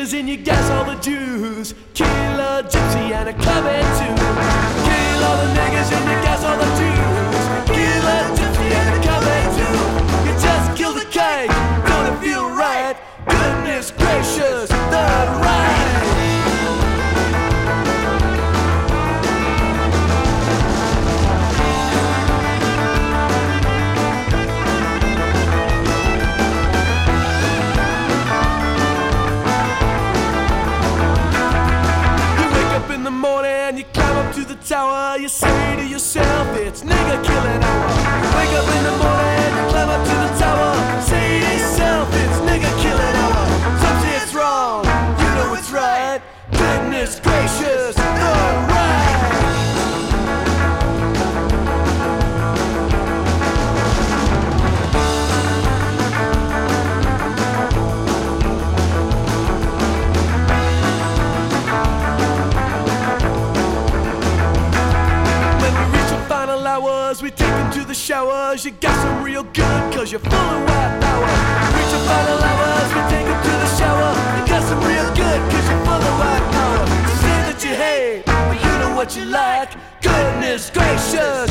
tears and you gas, all the Jews. Kill a gypsy and a coming too. Kill all the niggas and your gas, all the Jews. Kill a gypsy and a coming too. You just killed the king, don't it feel right? Goodness gracious. Climb up to the tower, you say to yourself, it's nigga killing hour. Wake up in the morning, climb up to the tower, say to yourself, it's nigga killing hour. Something's wrong, you know it's right. Goodness gracious. Flowers, we take them to the showers. You got some real good, cause you're full of white power. Preach about the lovers, we take them to the shower. You got some real good, cause you're full of white power. Say that you hate, but you know what you like. Goodness gracious,